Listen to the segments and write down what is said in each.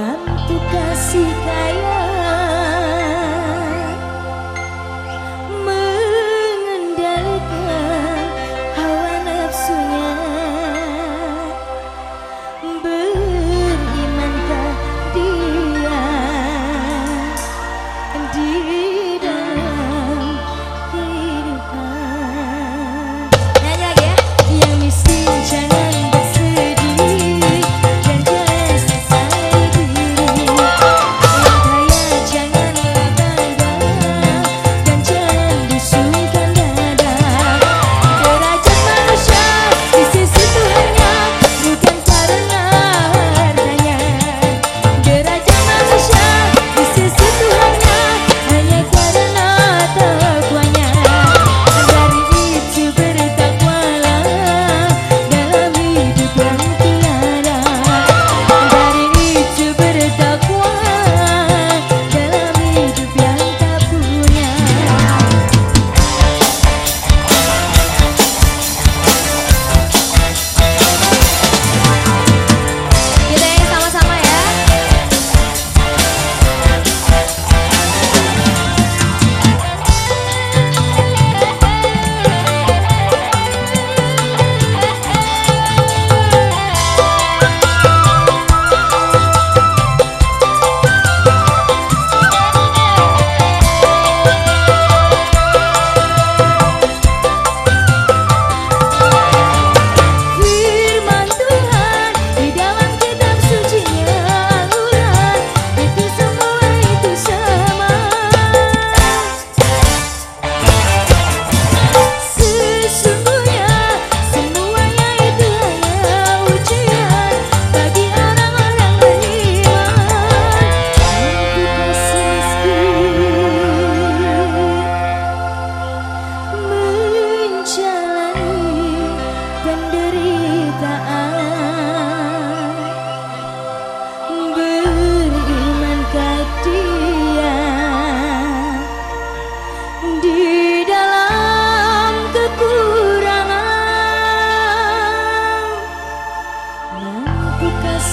Mantu kasih kaya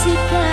Jessica